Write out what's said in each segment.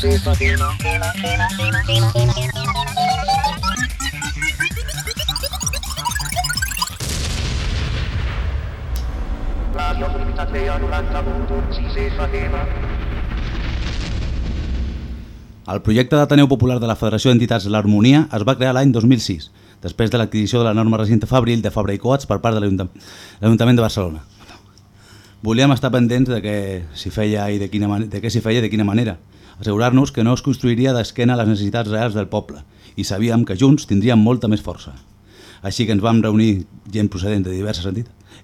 Radio Comunitat Vea 90.6 FM. El projecte d'Ateneu Popular de la Federació d'Entitats L'Harmonia es va crear l'any 2006, després de l'adquisició de la norma recinte Fabril de Fabra i Coats per part de l'Ajuntament de Barcelona. Volíem estar pendents de què s'hi feia i de, quina, de què s'hi feia de quina manera. Assegurar-nos que no es construiria d'esquena a les necessitats reals del poble i sabíem que junts tindríem molta més força. Així que ens vam reunir gent procedent de diverses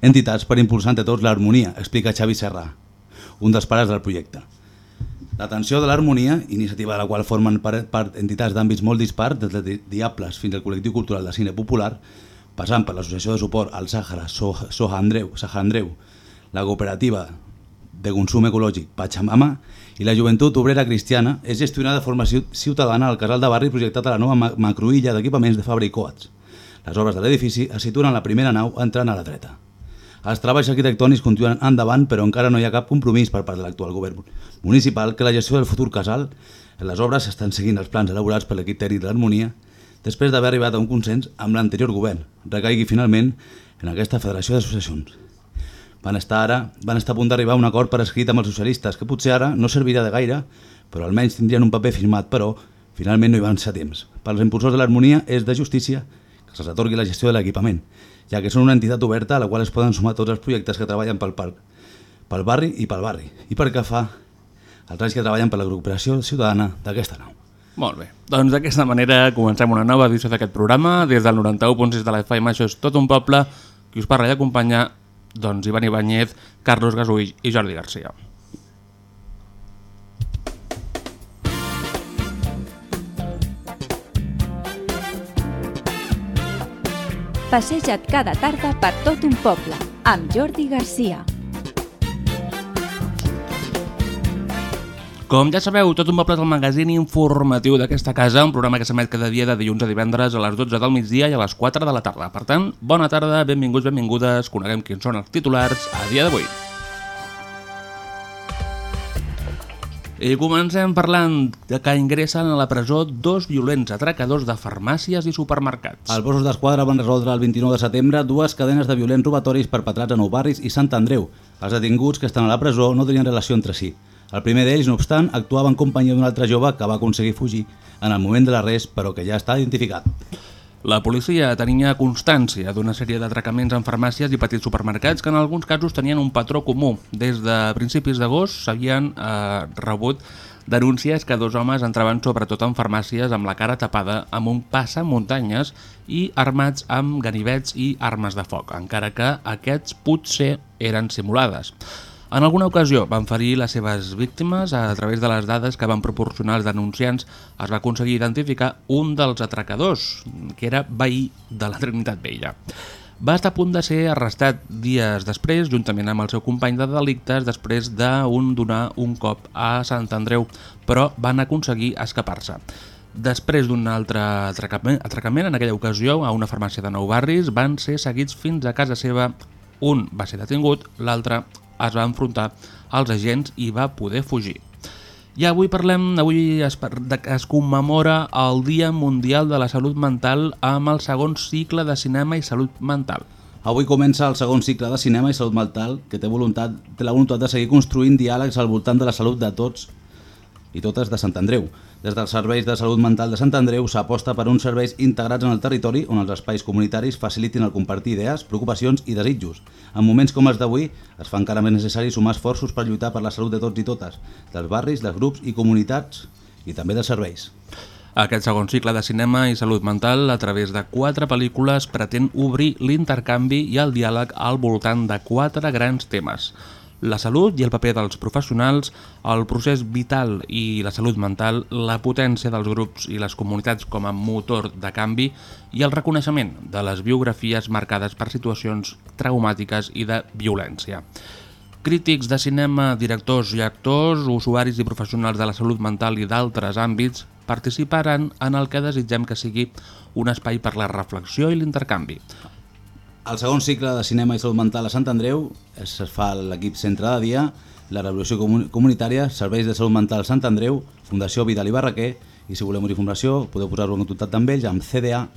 entitats, per impulsar entre tots l'harmonia, explica Xavi Serrà, un dels pares del projecte. L'atenció de l'harmonia, iniciativa de la qual formen part, entitats d'àmbits molt dispars, des de Di- Diables fins al col·lectiu cultural de cine popular, passant per l'associació de suport al Sàhara So- Soja Andreu, Saja Andreu, la cooperativa de consum ecològic Pachamama i la joventut obrera cristiana és gestionada de forma ciu- ciutadana al casal de barri projectat a la nova ma- macroilla d'equipaments de Fabra i Coats. Les obres de l'edifici es situen a la primera nau entrant a la dreta. Els treballs arquitectònics continuen endavant, però encara no hi ha cap compromís per part de l'actual govern municipal que la gestió del futur casal les obres estan seguint els plans elaborats per l'equip tècnic de l'Harmonia després d'haver arribat a un consens amb l'anterior govern, recaigui finalment en aquesta federació d'associacions. Van estar ara, van estar a punt d'arribar a un acord per escrit amb els socialistes, que potser ara no servirà de gaire, però almenys tindrien un paper firmat, però finalment no hi van ser temps. Pels impulsors de l'harmonia és de justícia que se'ls atorgui la gestió de l'equipament, ja que són una entitat oberta a la qual es poden sumar tots els projectes que treballen pel parc, pel barri i pel barri, i per que fa els anys que treballen per la recuperació ciutadana d'aquesta nau. Molt bé. Doncs d'aquesta manera comencem una nova edició d'aquest programa. Des del 91.6 de la FM, això és tot un poble. Qui us parla i acompanya, doncs, Ivan Ibáñez, Carlos Gasull i Jordi Garcia. Passeja't cada tarda per tot un poble, amb Jordi Garcia. Com ja sabeu, tot un poble és el magazín informatiu d'aquesta casa, un programa que s'emet cada dia de dilluns a divendres a les 12 del migdia i a les 4 de la tarda. Per tant, bona tarda, benvinguts, benvingudes, coneguem quins són els titulars a dia d'avui. I comencem parlant de que ingressen a la presó dos violents atracadors de farmàcies i supermercats. Els Mossos d'Esquadra van resoldre el 29 de setembre dues cadenes de violents robatoris perpetrats a Nou Barris i Sant Andreu. Els detinguts que estan a la presó no tenien relació entre si. El primer d'ells, no obstant, actuava en companyia d'un altre jove que va aconseguir fugir en el moment de l'arrest, però que ja està identificat. La policia tenia constància d'una sèrie d'atracaments en farmàcies i petits supermercats que en alguns casos tenien un patró comú. Des de principis d'agost s'havien eh, rebut denúncies que dos homes entraven sobretot en farmàcies amb la cara tapada amb un passamuntanyes i armats amb ganivets i armes de foc, encara que aquests potser eren simulades. En alguna ocasió van ferir les seves víctimes a través de les dades que van proporcionar els denunciants es va aconseguir identificar un dels atracadors, que era veí de la Trinitat Vella. Va estar a punt de ser arrestat dies després, juntament amb el seu company de delictes, després d'un donar un cop a Sant Andreu, però van aconseguir escapar-se. Després d'un altre atracament, atracament, en aquella ocasió, a una farmàcia de Nou Barris, van ser seguits fins a casa seva. Un va ser detingut, l'altre es va enfrontar als agents i va poder fugir. I avui parlem, avui es, es commemora el Dia Mundial de la Salut Mental amb el segon cicle de cinema i salut mental. Avui comença el segon cicle de cinema i salut mental que té, voluntat, té la voluntat de seguir construint diàlegs al voltant de la salut de tots i totes de Sant Andreu. Des dels serveis de salut mental de Sant Andreu s'aposta per uns serveis integrats en el territori on els espais comunitaris facilitin el compartir idees, preocupacions i desitjos. En moments com els d'avui es fa encara més necessari sumar esforços per lluitar per la salut de tots i totes, dels barris, dels grups i comunitats i també dels serveis. Aquest segon cicle de cinema i salut mental, a través de quatre pel·lícules, pretén obrir l'intercanvi i el diàleg al voltant de quatre grans temes. La salut i el paper dels professionals, el procés vital i la salut mental, la potència dels grups i les comunitats com a motor de canvi i el reconeixement de les biografies marcades per situacions traumàtiques i de violència. Crítics de cinema, directors i actors, usuaris i professionals de la salut mental i d'altres àmbits participaran en el que desitgem que sigui un espai per la reflexió i l'intercanvi. El segon cicle de cinema i salut mental a Sant Andreu es fa l'equip Centre de Dia la Revolució Comun Comunitària, Serveis de Salut Mental Sant Andreu, Fundació Vidal i Barraquer, i si voleu més informació podeu posar-vos en contacte amb ells amb cda.fbb.cat.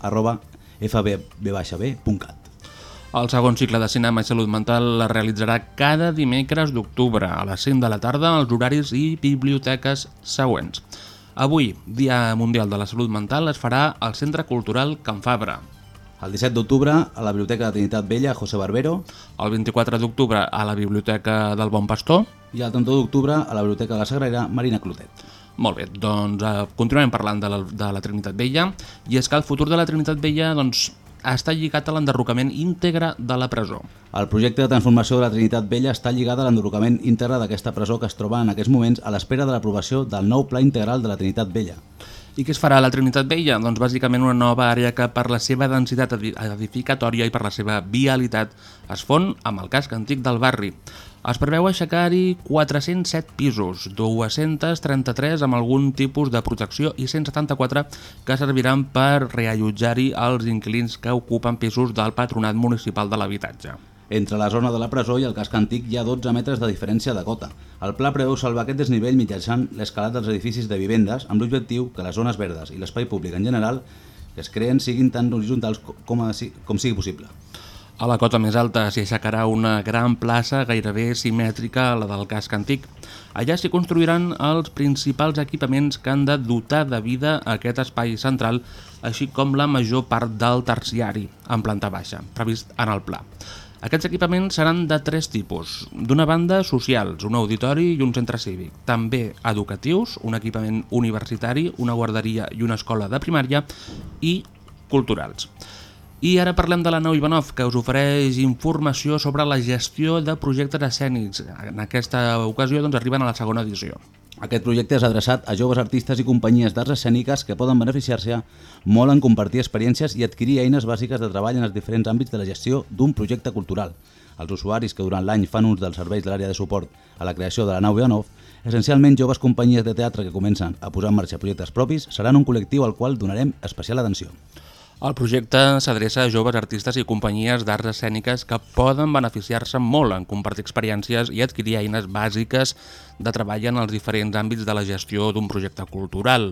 El segon cicle de cinema i salut mental es realitzarà cada dimecres d'octubre a les 5 de la tarda als horaris i biblioteques següents. Avui, Dia Mundial de la Salut Mental, es farà al Centre Cultural Can Fabra. El 17 d'octubre a la Biblioteca de Trinitat Vella, José Barbero, El 24 d'octubre a la Biblioteca del Bon Pastor. i el 31 d'octubre a la Biblioteca de la Sagrera, Marina Clotet. Molt bé, doncs eh, continuem parlant de la, de la Trinitat Vella i és que el futur de la Trinitat Vella doncs, està lligat a l'enderrocament íntegre de la presó. El projecte de transformació de la Trinitat Vella està lligat a l'enderrocament íntegre d'aquesta presó que es troba en aquests moments a l'espera de l'aprovació del nou Pla Integral de la Trinitat Vella. I què es farà a la Trinitat Vella? Doncs bàsicament una nova àrea que per la seva densitat edi- edificatòria i per la seva vialitat es fon amb el casc antic del barri. Es preveu aixecar-hi 407 pisos, 233 amb algun tipus de protecció i 174 que serviran per reallotjar-hi els inquilins que ocupen pisos del Patronat Municipal de l'Habitatge. Entre la zona de la presó i el casc antic hi ha 12 metres de diferència de cota. El pla preveu salvar aquest desnivell mitjançant l'escalat dels edificis de vivendes amb l'objectiu que les zones verdes i l'espai públic en general que es creen siguin tan horitzontals co- com, a, com sigui possible. A la cota més alta s'hi aixecarà una gran plaça gairebé simètrica a la del casc antic. Allà s'hi construiran els principals equipaments que han de dotar de vida aquest espai central, així com la major part del terciari, en planta baixa, previst en el pla. Aquests equipaments seran de tres tipus. D'una banda, socials, un auditori i un centre cívic. També educatius, un equipament universitari, una guarderia i una escola de primària i culturals. I ara parlem de la nau Ivanov, que us ofereix informació sobre la gestió de projectes escènics. En aquesta ocasió doncs, arriben a la segona edició. Aquest projecte és adreçat a joves artistes i companyies d'arts escèniques que poden beneficiar-se molt en compartir experiències i adquirir eines bàsiques de treball en els diferents àmbits de la gestió d'un projecte cultural. Els usuaris que durant l'any fan ús dels serveis de l'àrea de suport a la creació de la nau Ivanov, essencialment joves companyies de teatre que comencen a posar en marxa projectes propis, seran un col·lectiu al qual donarem especial atenció. El projecte s'adreça a joves artistes i companyies d'arts escèniques que poden beneficiar-se molt en compartir experiències i adquirir eines bàsiques de treball en els diferents àmbits de la gestió d'un projecte cultural.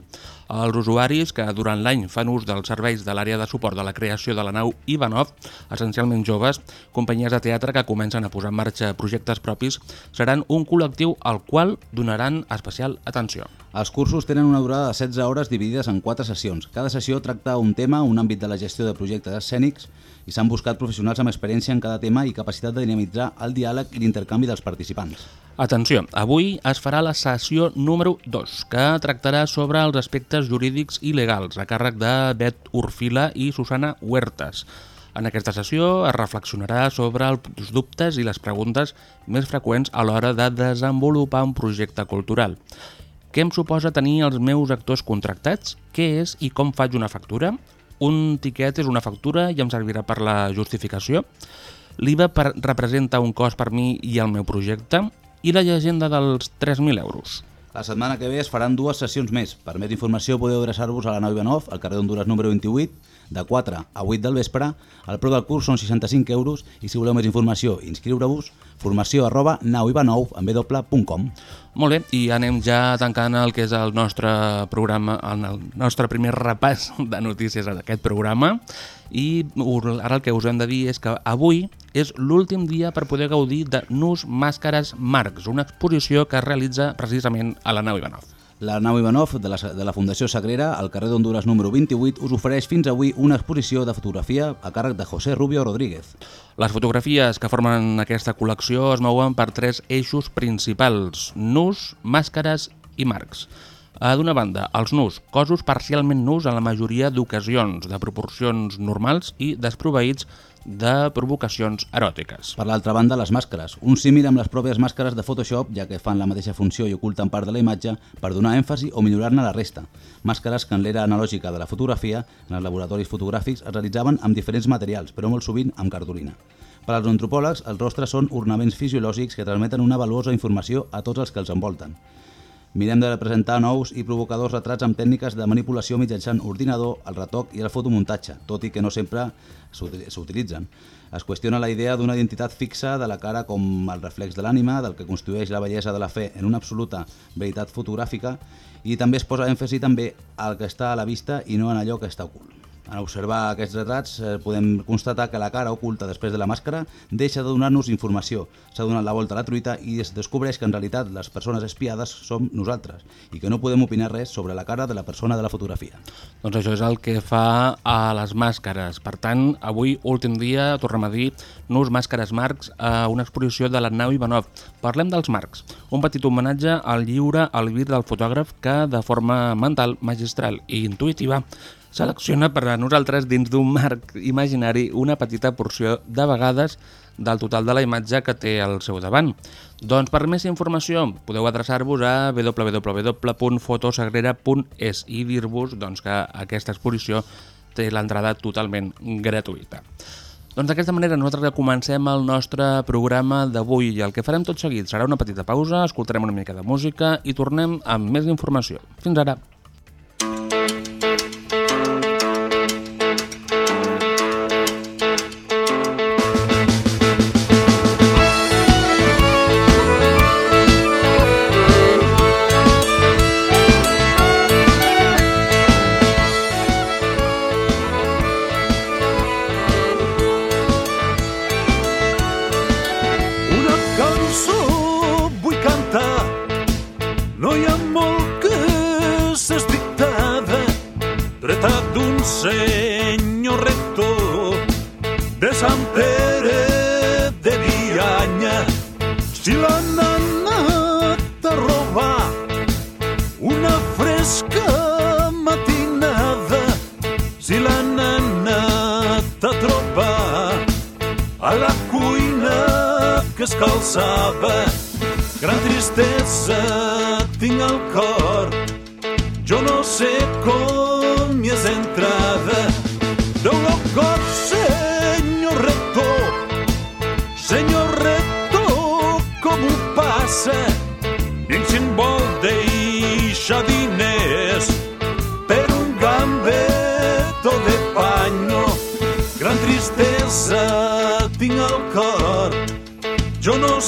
Els usuaris que durant l'any fan ús dels serveis de l'àrea de suport de la creació de la nau Ivanov, essencialment joves, companyies de teatre que comencen a posar en marxa projectes propis, seran un col·lectiu al qual donaran especial atenció. Els cursos tenen una durada de 16 hores dividides en 4 sessions. Cada sessió tracta un tema, un àmbit de la gestió de projectes escènics i s'han buscat professionals amb experiència en cada tema i capacitat de dinamitzar el diàleg i l'intercanvi dels participants. Atenció, avui es farà la sessió número 2, que tractarà sobre els aspectes jurídics i legals, a càrrec de Bet Urfila i Susana Huertas. En aquesta sessió es reflexionarà sobre els dubtes i les preguntes més freqüents a l'hora de desenvolupar un projecte cultural. Què em suposa tenir els meus actors contractats? Què és i com faig una factura? Un tiquet és una factura i em servirà per la justificació? L'IVA representa un cost per mi i el meu projecte? I la llegenda dels 3.000 euros? La setmana que ve es faran dues sessions més. Per més informació podeu adreçar-vos a la nau Ivanov, al carrer d'Honduras número 28, de 4 a 8 del vespre. El preu del curs són 65 euros i si voleu més informació inscriure-vos, formació arroba nauivanov w.com. Molt bé, i anem ja tancant el que és el nostre programa, el nostre primer repàs de notícies d'aquest programa. I ara el que us hem de dir és que avui és l'últim dia per poder gaudir de Nus Màscares Marcs, una exposició que es realitza precisament a la nau Ivanov. La nau Ivanov de la, de la Fundació Sagrera, al carrer d'Honduras número 28, us ofereix fins avui una exposició de fotografia a càrrec de José Rubio Rodríguez. Les fotografies que formen aquesta col·lecció es mouen per tres eixos principals, nus, màscares i marcs. A D'una banda, els nus, cossos parcialment nus en la majoria d'ocasions, de proporcions normals i desproveïts de provocacions eròtiques. Per l'altra banda, les màscares, un símil amb les pròpies màscares de Photoshop, ja que fan la mateixa funció i oculten part de la imatge per donar èmfasi o millorar-ne la resta. Màscares que en l'era analògica de la fotografia, en els laboratoris fotogràfics, es realitzaven amb diferents materials, però molt sovint amb cartolina. Per als antropòlegs, els rostres són ornaments fisiològics que transmeten una valuosa informació a tots els que els envolten. Mirem de representar nous i provocadors retrats amb tècniques de manipulació mitjançant ordinador, el retoc i el fotomuntatge, tot i que no sempre s'uti- s'utilitzen. Es qüestiona la idea d'una identitat fixa de la cara com el reflex de l'ànima, del que constitueix la bellesa de la fe en una absoluta veritat fotogràfica, i també es posa èmfasi també al que està a la vista i no en allò que està ocult. En observar aquests retrats eh, podem constatar que la cara oculta després de la màscara deixa de donar-nos informació, s'ha donat la volta a la truita i es descobreix que en realitat les persones espiades som nosaltres i que no podem opinar res sobre la cara de la persona de la fotografia. Doncs això és el que fa a les màscares. Per tant, avui, últim dia, a dir, Nus Màscares Marcs a una exposició de l'Arnau Ivanov. Parlem dels marcs. Un petit homenatge al lliure albir del fotògraf que, de forma mental, magistral i intuïtiva, selecciona per a nosaltres dins d'un marc imaginari una petita porció de vegades del total de la imatge que té al seu davant. Doncs per més informació podeu adreçar-vos a www.fotosagrera.es i dir-vos doncs, que aquesta exposició té l'entrada totalment gratuïta. Doncs d'aquesta manera nosaltres comencem el nostre programa d'avui i el que farem tot seguit serà una petita pausa, escoltarem una mica de música i tornem amb més informació. Fins ara! De Sant Pere de Vianya. Si l'han anat a robar una fresca matinada, si l'han anat a trobar a la cuina que es calçava. Gran tristesa tinc al cor, jo no sé com hi és entrada.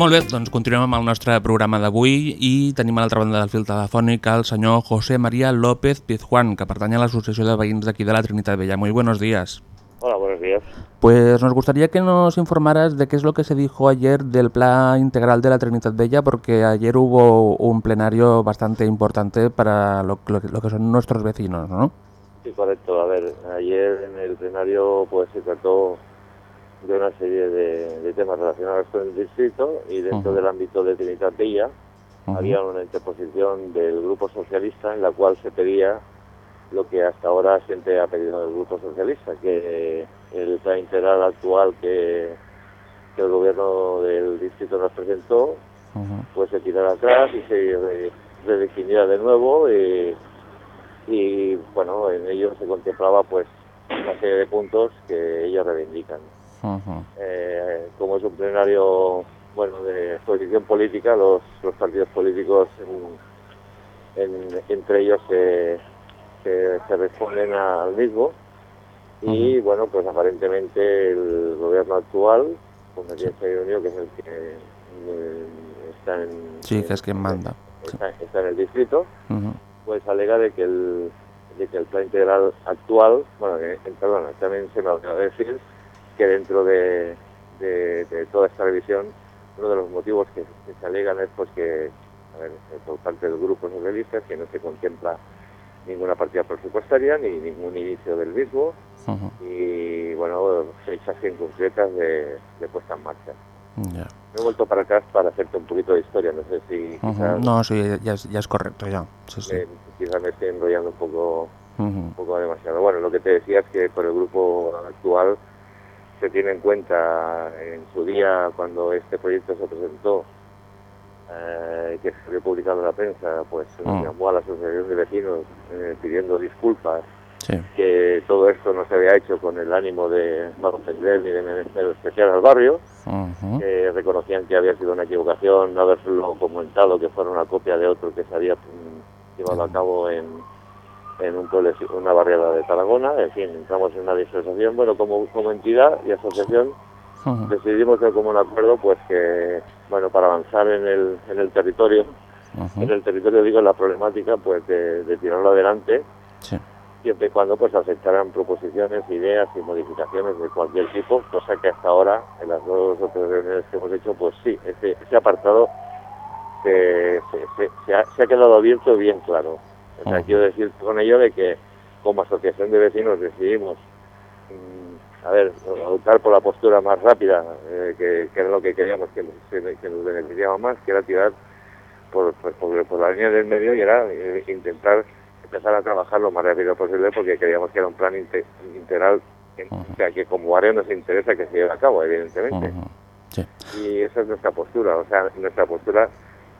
Molt bé, doncs continuem amb el nostre programa d'avui i tenim a l'altra banda del fil telefònic el senyor José María López Pizjuán, que pertany a l'Associació de Veïns d'aquí de la Trinitat Vella. Muy buenos días. Hola, buenos días. Pues nos gustaría que nos informaras de qué es lo que se dijo ayer del Plan Integral de la Trinidad Bella, porque ayer hubo un plenario bastante importante para lo, lo lo que son nuestros vecinos, ¿no? Sí, correcto. A ver, ayer en el plenario pues se trató de una serie de, de temas relacionados con el distrito y dentro del ámbito de Trinidad Bella Ujú. había una interposición del Grupo Socialista en la cual se pedía lo que hasta ahora siempre ha pedido el Grupo Socialista, que el plan integral actual que, que el gobierno del distrito nos presentó pues se tirara atrás y se re- redefiniera de nuevo y, y, bueno en ello se contemplaba pues una serie de puntos que ellos reivindican Eh, como es un plenario bueno de exposición política los, los partidos políticos en- en- entre ellos se, se, se responden al mismo. Y bueno pues aparentemente el gobierno actual Convergencia y Unión que es el que eh, está en Sí, que es quien manda. Está, está en el distrito, pues alega de que el, de que el plan integral actual, bueno, que, perdona, también se me olvidó decir que dentro de, de- de toda esta revisión, uno de los motivos que, que se alegan es pues que, a ver, por parte del grupo socialista, que no se contempla ninguna partida presupuestaria ni ningún inicio del mismo y, bueno, fechas bien concretas de, de puesta en marcha. Ya. Me he vuelto para atrás para hacerte un poquito de historia, no sé si quizás, No, sí, ya es, ya es correcto, ya. Sí, sí. me, quizás me estoy enrollando un poco un poco demasiado. Bueno, lo que te decía es que por el grupo actual se tiene en cuenta en su día cuando este proyecto se presentó, eh, que se había publicado en la prensa, pues se nos Mm. llamó a la asociación de vecinos eh, pidiendo disculpas, Sí. que todo esto no se había hecho con el ánimo de no ofender ni de merecer especial al barrio, que reconocían que había sido una equivocación no haberlo comentado, que fuera una copia de otro que se había mm, llevado a cabo en, en un pueblo, una barriada de Tarragona. En fin, entramos en una disociación. Bueno, como, como entidad y asociación Ujú. decidimos de común acuerdo pues que, bueno, para avanzar en el, en el territorio, en el territorio digo la problemática pues de, de tirarlo adelante Sí. siempre y cuando pues aceptaran proposiciones, ideas y modificaciones de cualquier tipo, cosa que hasta ahora, en las dos o tres reuniones que hemos hecho, pues sí, ese, ese apartado se, se- ha, se ha quedado abierto bien claro. O sea, quiero decir con ello de que como asociación de vecinos decidimos, mm, a ver, optar por la postura más rápida, eh, que, que era lo que queríamos que, nos- que nos beneficiaba más, que era tirar por, por, por- por la línea del medio y era eh, intentar empezar a trabajar lo más rápido posible porque creíamos que era un plan inte- integral, en- o sea, que como área nos interesa que se lleve a cabo, evidentemente. Sí. Y esa es nuestra postura, o sea, nuestra postura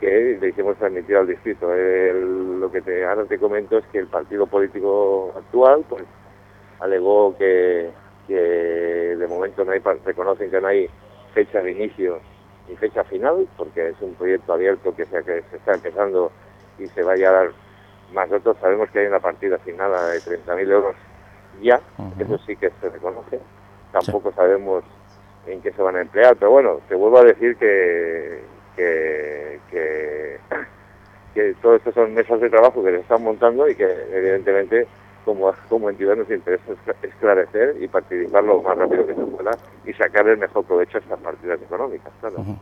que le hicimos transmitir al distrito. El- lo que te, ahora te comento es que el partido político actual pues alegó que, que de momento no hay, reconocen que no hay fecha de inicio ni fecha final, porque es un proyecto abierto que se, que se está empezando y se vaya a dar más datos. Sabemos que hay una partida asignada de 30.000 euros ya, eso sí que se reconoce. Tampoco sabemos en qué se van a emplear, pero bueno, te vuelvo a decir que, que todo esto son mesas de trabajo que se están montando y que evidentemente como, como entidad nos interesa escla- esclarecer y participar lo más rápido que se pueda y sacar el mejor provecho a estas partidas económicas, claro. Ujú.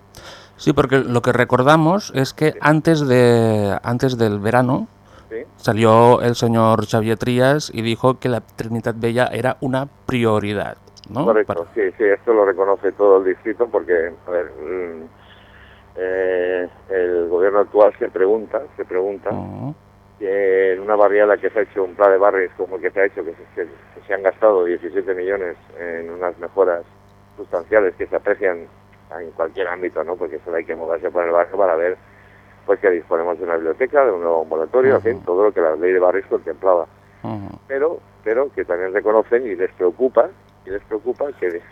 Sí, porque lo que recordamos es que antes de antes del verano ¿sí? salió el señor Xavier Trías y dijo que la Trinidad Bella era una prioridad, ¿no? Correcto, sí, sí, esto lo reconoce todo el distrito porque, a ver, mm, eh, el gobierno actual se pregunta, se pregunta, Ujú. que en una barriada que se ha hecho, un plan de barrios como el que se ha hecho, que se, que- que se han gastado 17 millones en unas mejoras sustanciales que se aprecian en cualquier ámbito, ¿no? Porque solo hay que moverse por el barrio para ver pues que disponemos de una biblioteca, de un nuevo ambulatorio, en fin, todo lo que la ley de barrios contemplaba. Pero, pero que también reconocen y les preocupa, y les preocupa que,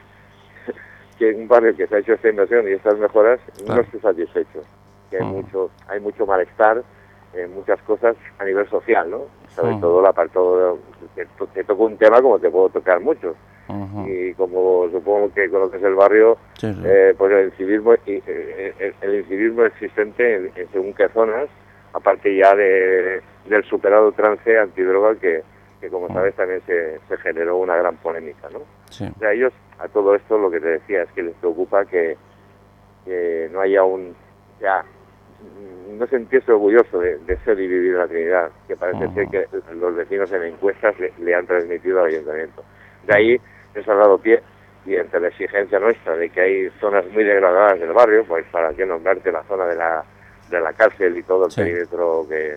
que un barrio que se ha hecho esta inversión y estas mejoras no esté satisfecho. Que hay mucho, hay mucho malestar en muchas cosas a nivel social, ¿no? Sobre todo la parte te, te toco un tema como te puedo tocar muchos. Y como supongo que conoces el barrio, Sí, sí. eh, pues el incivismo, eh, el, el incivismo existente en, en según qué zonas, aparte ya de, del superado trance antidroga que, que como Mm. sabes también se, se generó una gran polémica, ¿no? Sí. O sea, ellos a todo esto lo que te decía es que les preocupa que, que no haya un, ya, no sentirse orgulloso de, de ser y vivir la Trinidad, que parece ser que los vecinos en encuestas le, le han transmitido al ayuntamiento. De ahí les ha dado pie y entre la exigencia nuestra de que hay zonas muy degradadas del barrio, pues para qué nombrarte la zona de la, de la cárcel y todo el Sí. perímetro que,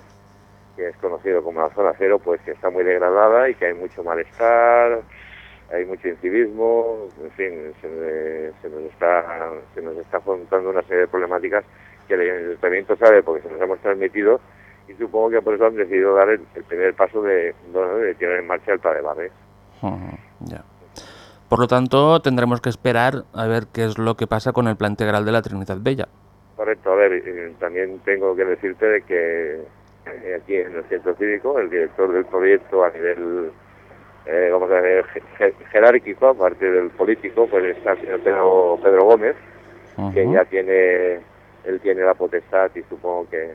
que es conocido como la zona cero, pues que está muy degradada y que hay mucho malestar, hay mucho incivismo, en fin, se, se nos está se nos está afrontando una serie de problemáticas que el ayuntamiento sabe porque se nos hemos transmitido y supongo que por eso han decidido dar el, el primer paso de, tirar en marcha el de barrio. Ujú, Ya. Por lo tanto, tendremos que esperar a ver qué es lo que pasa con el plan integral de la Trinidad Bella. Correcto, a ver, eh, también tengo que decirte de que eh, aquí en el centro cívico, el director del proyecto a nivel, eh, vamos a ver, je- je- jerárquico, aparte del político, pues está el señor Pedro, Pedro Gómez, que ya tiene, él tiene la potestad y supongo que,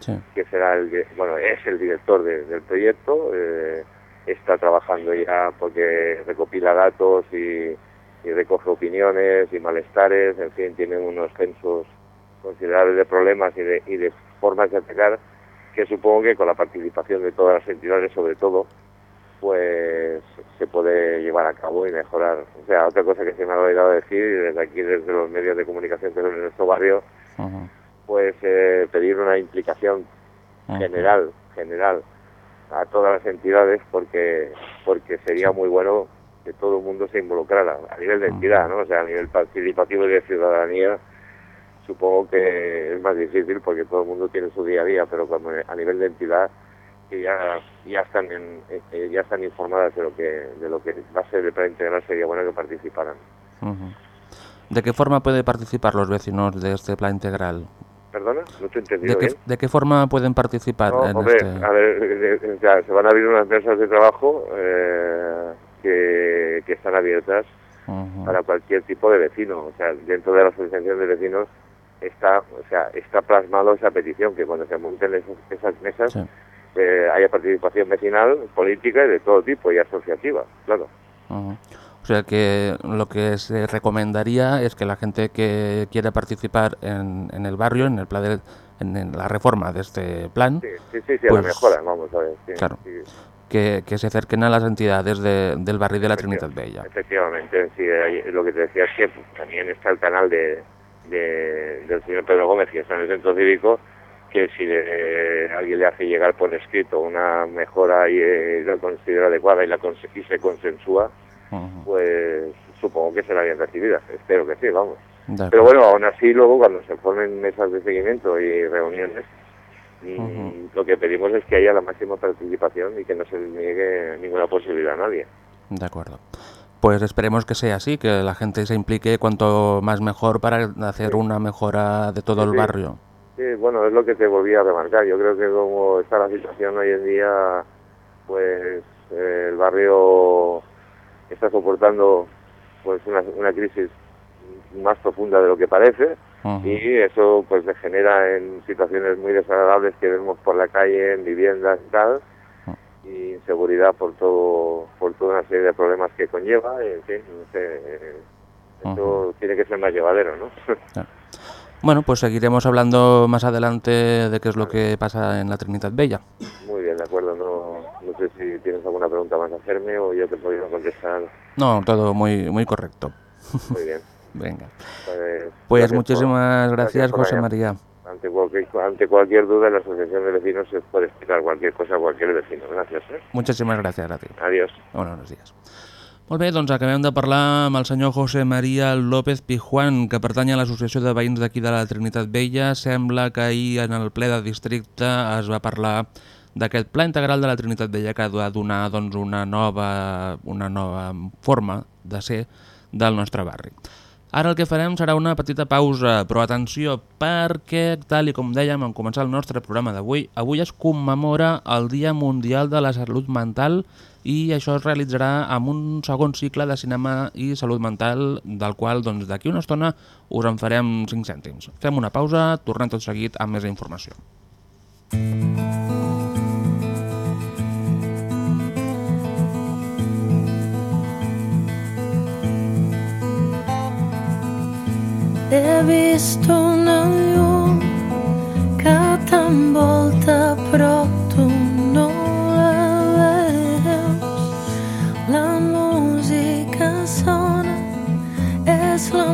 sí. que será el, bueno, es el director de- del proyecto, eh, está trabajando ya porque recopila datos y, y recoge opiniones y malestares, en fin, tiene unos censos considerables de problemas y de, y de formas de atacar que supongo que con la participación de todas las entidades, sobre todo, pues se puede llevar a cabo y mejorar. O sea, otra cosa que se me ha olvidado decir, y desde aquí, desde los medios de comunicación que son en nuestro barrio, pues eh, pedir una implicación general, general a todas las entidades porque porque sería muy bueno que todo el mundo se involucrara a nivel de entidad, ¿no? O sea, a nivel participativo y de ciudadanía supongo que es más difícil porque todo el mundo tiene su día a día, pero como a nivel de entidad que ya ya están en- eh, ya están informadas de lo que de lo que va a ser el plan integral sería bueno que participaran. Ujú. ¿De qué forma pueden participar los vecinos de este plan integral? ¿Perdona? No te he ¿De entendido qué, bien. de qué forma pueden participar No, en hombre, este...? a ver, eh, eh, se van a abrir unas mesas de trabajo eh, que, que están abiertas para cualquier tipo de vecino. O sea, dentro de la asociación de vecinos está, o sea, está plasmado esa petición que cuando se monten esas, esas mesas Sí. eh, haya participación vecinal, política y de todo tipo y asociativa, claro. O sea que lo que se recomendaría es que la gente que quiera participar en, en el barrio, en el plan de- en, en la reforma de este plan, Sí, sí, sí, sí, a Pues- la mejora, vamos a ver. sí, Claro. sí. que, que se acerquen a las entidades de- del barrio de la Trinitat Bella. Efectivamente, sí, lo que te decía es que pues, también está el canal de, de- del señor Pedro Gómez, que está en el centro cívico, que si le- alguien le hace llegar por escrito una mejora y eh, lo considera adecuada y, la y se consensúa, pues supongo que será bien recibida. Espero que sí, vamos. Pero bueno, aún así luego cuando se formen mesas de seguimiento y reuniones, Ujú. lo que pedimos es que haya la máxima participación y que no se niegue ninguna posibilidad a nadie. De acuerdo. Pues esperemos que sea así, que la gente se implique cuanto más mejor para hacer una mejora de todo Sí, el sí. barrio. Sí, bueno, es lo que te volví a remarcar. Yo creo que como está la situación hoy en día, pues eh, el barrio está soportando pues una, una crisis más profunda de lo que parece y eso pues le genera en situaciones muy desagradables que vemos por la calle, en viviendas y tal, y inseguridad por todo por toda una serie de problemas que conlleva. En fin, no sé, eh, esto tiene que ser más llevadero, ¿no? Bueno, pues seguiremos hablando más adelante de qué es lo que pasa en la Trinidad Bella. Muy bien, de acuerdo. No, no sé si tienes alguna pregunta más a hacerme o yo te podría contestar. No, todo muy, muy correcto. Muy bien. Venga. Pues, Pues gracias muchísimas por- gracias, José. María. Ante cualquier, ante cualquier duda, la Asociación de Vecinos se puede explicar cualquier cosa a cualquier vecino. Gracias. ¿eh? Muchísimas gracias a ti. Adiós. Buenos días. Molt bé, doncs acabem de parlar amb el senyor José María López Pijuan, que pertany a l'Associació de Veïns d'aquí de la Trinitat Vella. Sembla que ahir en el ple de districte es va parlar d'aquest pla integral de la Trinitat Vella que ha de donar doncs, una, nova, una nova forma de ser del nostre barri. Ara el que farem serà una petita pausa, però atenció, perquè, tal i com dèiem en començar el nostre programa d'avui, avui es commemora el Dia Mundial de la Salut Mental i això es realitzarà amb un segon cicle de cinema i salut mental, del qual doncs, d'aquí una estona us en farem 5 cèntims. Fem una pausa, tornem tot seguit amb més informació. He vist una llum que t'envolta però tu no la veus. La música sona, és la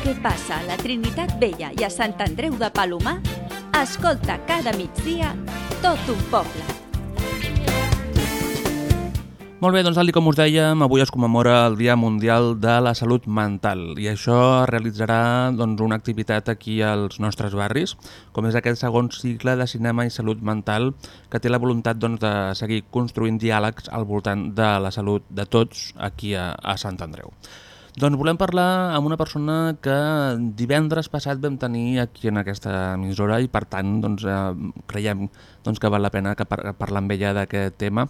què passa a la Trinitat Vella i a Sant Andreu de Palomar, escolta cada migdia tot un poble. Molt bé, doncs tal com us dèiem, avui es commemora el Dia Mundial de la Salut Mental i això realitzarà doncs, una activitat aquí als nostres barris, com és aquest segon cicle de cinema i salut mental que té la voluntat doncs, de seguir construint diàlegs al voltant de la salut de tots aquí a, a Sant Andreu. Doncs volem parlar amb una persona que divendres passat vam tenir aquí en aquesta emissora i per tant doncs, eh, creiem doncs, que val la pena que par parlar amb ella d'aquest tema.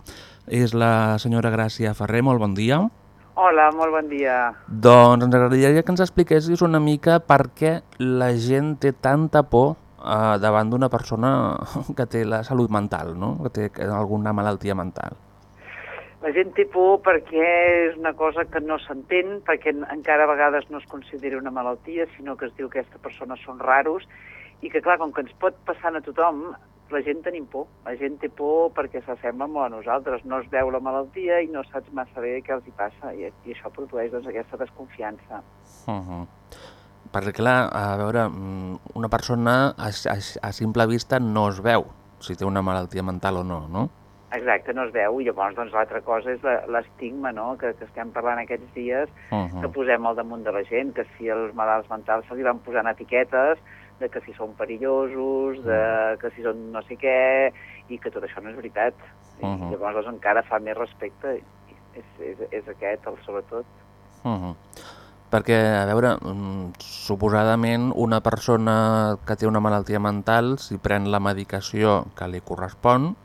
És la senyora Gràcia Ferrer, molt bon dia. Hola, molt bon dia. Doncs ens agradaria que ens expliquessis una mica per què la gent té tanta por eh, davant d'una persona que té la salut mental, no? que té alguna malaltia mental. La gent té por perquè és una cosa que no s'entén, perquè en- encara a vegades no es considera una malaltia, sinó que es diu que aquesta persona són raros, i que, clar, com que ens pot passar a tothom, la gent tenim por. La gent té por perquè s'assembla molt a nosaltres. No es veu la malaltia i no saps massa bé què els hi passa, i, i això produeix doncs, aquesta desconfiança. Uh -huh. Perquè, clar, a veure, mm, una persona a, a, a simple vista no es veu si té una malaltia mental o no, no? Exacte, no es veu, i llavors doncs, l'altra cosa és l'estigma no? que, que estem parlant aquests dies, Uh que -huh. posem al damunt de la gent, que si els malalts mentals se li van posant etiquetes de que si són perillosos, de que si són no sé què, i que tot això no és veritat. I Mhm. llavors doncs, encara fa més respecte, és, és, és aquest, el sobretot. Uh -huh. Perquè, a veure, mm, suposadament una persona que té una malaltia mental, si pren la medicació que li correspon,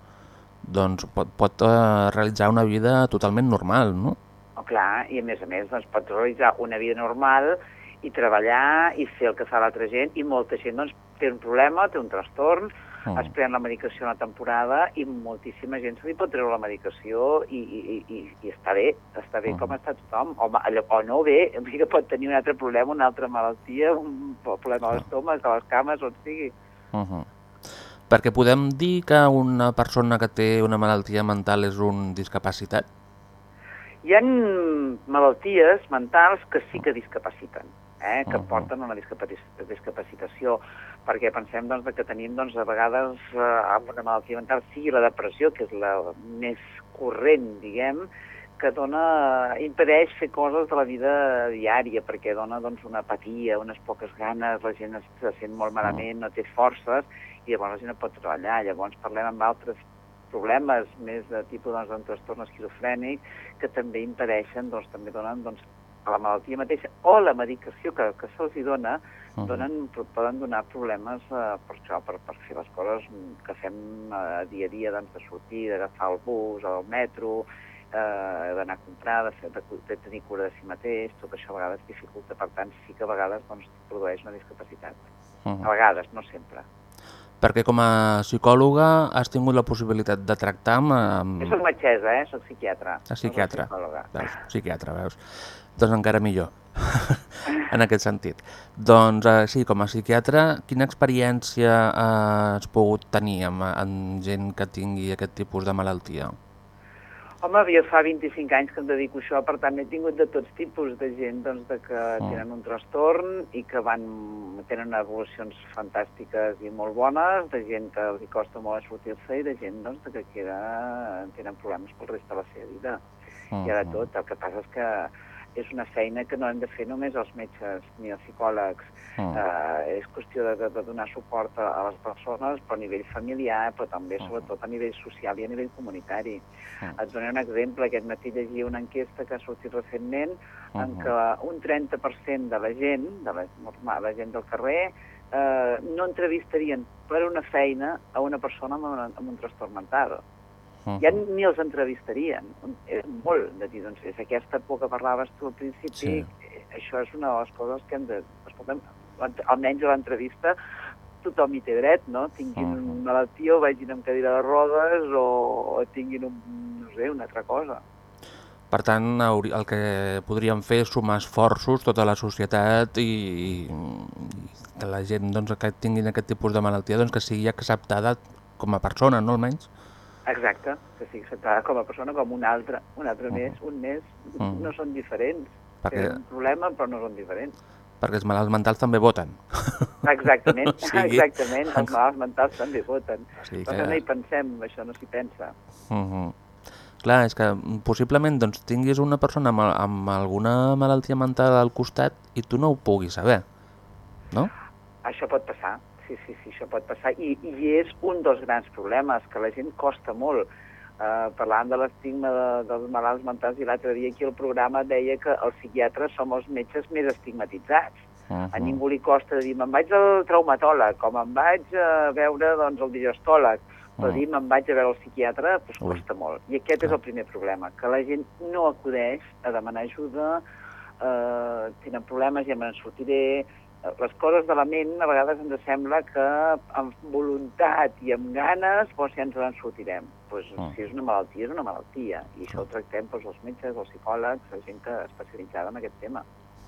doncs pot, pot eh, realitzar una vida totalment normal, no? Oh, clar, i a més a més doncs, pots realitzar una vida normal i treballar i fer el que fa l'altra gent, i molta gent doncs, té un problema, té un trastorn, Mm. es pren la medicació una temporada i moltíssima gent se li pot treure la medicació i, i, i, i està bé, està bé Mm. com està tothom, o, o no bé, que pot tenir un altre problema, una altra malaltia, un problema a l'estómac, a les cames, on sigui. Uh -huh. Perquè podem dir que una persona que té una malaltia mental és un discapacitat? Hi ha malalties mentals que sí que discapaciten, eh? que Mhm. porten a una discapaci- discapacitació, perquè pensem doncs, que tenim doncs, a vegades eh, amb una malaltia mental, sigui la depressió, que és la més corrent, diguem, que dona, impedeix fer coses de la vida diària, perquè dona doncs, una apatia, unes poques ganes, la gent es, se sent molt malament, no té forces, i llavors la gent no pot treballar. Llavors parlem amb altres problemes més de tipus doncs, d'un trastorn esquizofrènic que també impedeixen, doncs, també donen doncs, a la malaltia mateixa o la medicació que, que se'ls dona, Mhm. donen, poden donar problemes eh, per això, per, per fer les coses que fem eh, dia a dia, doncs, de sortir, d'agafar el bus, el metro, eh, d'anar a comprar, de, fer, de, de tenir cura de si mateix, tot això a vegades dificulta, per tant, sí que a vegades doncs, produeix una discapacitat. Uh A -huh. vegades, no sempre. Perquè com a psicòloga has tingut la possibilitat de tractar amb... amb... Jo soc metgessa, eh? Soc psiquiatra. A no soc psiquiatre. psicòloga. Veus, psiquiatre, veus? Doncs encara millor, en aquest sentit. Doncs eh, sí, com a psiquiatre, quina experiència eh, has pogut tenir amb, amb gent que tingui aquest tipus de malaltia? Home, jo fa 25 anys que em dedico a això, per tant he tingut de tots tipus de gent doncs, de que Mm. tenen un trastorn i que van, tenen evolucions fantàstiques i molt bones, de gent que hi costa molt sortir-se i de gent doncs, de que queda, tenen problemes pel rest de la seva vida. Hi ha de tot, el que passa és que és una feina que no hem de fer només els metges ni els psicòlegs. Mm. Eh, és qüestió de, de, de donar suport a, les persones, però a nivell familiar, però també, Mhm. sobretot, a nivell social i a nivell comunitari. Mhm. Et donaré un exemple. Aquest matí llegia una enquesta que ha sortit recentment en Mhm. què un 30% de la gent, de la, la gent del carrer, eh, no entrevistarien per una feina a una persona amb, una, amb un trastorn mental Mhm. ja ni els entrevistarien. És molt de dir, doncs, és aquesta por que parlaves tu al principi, Sí. eh, això és una de les coses que hem de... Escolta'm, l'ent- almenys a l'entrevista tothom hi té dret, no? Tinguin Mhm. una malaltia o vagin amb cadira de rodes o, o tinguin, un, no sé, una altra cosa. Per tant, el que podríem fer és sumar esforços tota la societat i, i que la gent doncs, que tinguin aquest tipus de malaltia doncs, que sigui acceptada com a persona, no almenys? Exacte, que sigui acceptada com a persona, com un altre, un altre Mhm. més, un més, Mhm. no són diferents. Perquè, Tenen un problema, però no són diferents. perquè els malalts mentals també voten. Exactament, O sigui- exactament, els malalts mentals també voten. O sigui Però que no hi pensem, això no s'hi pensa. Uh -huh. Clar, és que possiblement doncs, tinguis una persona amb, amb alguna malaltia mental al costat i tu no ho puguis saber, no? Això pot passar, sí, sí, sí, això pot passar. I, i és un dels grans problemes, que la gent costa molt. Uh, parlant de l'estigma de, dels malalts mentals, i l'altre dia aquí el programa deia que els psiquiatres som els metges més estigmatitzats. Uh A ningú li costa dir, me'n vaig al traumatòleg, o me'n vaig a veure doncs, el digestòleg, però Mm. dir, me'n vaig a veure el psiquiatre, doncs costa molt. I aquest és el primer problema, que la gent no acudeix a demanar ajuda, eh, tenen problemes, ja me'n sortiré... Les coses de la ment, a vegades ens sembla que amb voluntat i amb ganes, doncs ja ens en sortirem. Pues, Mm. Si és una malaltia, és una malaltia. I això ho tractem doncs, els metges, els psicòlegs, la gent que especialitzada en aquest tema.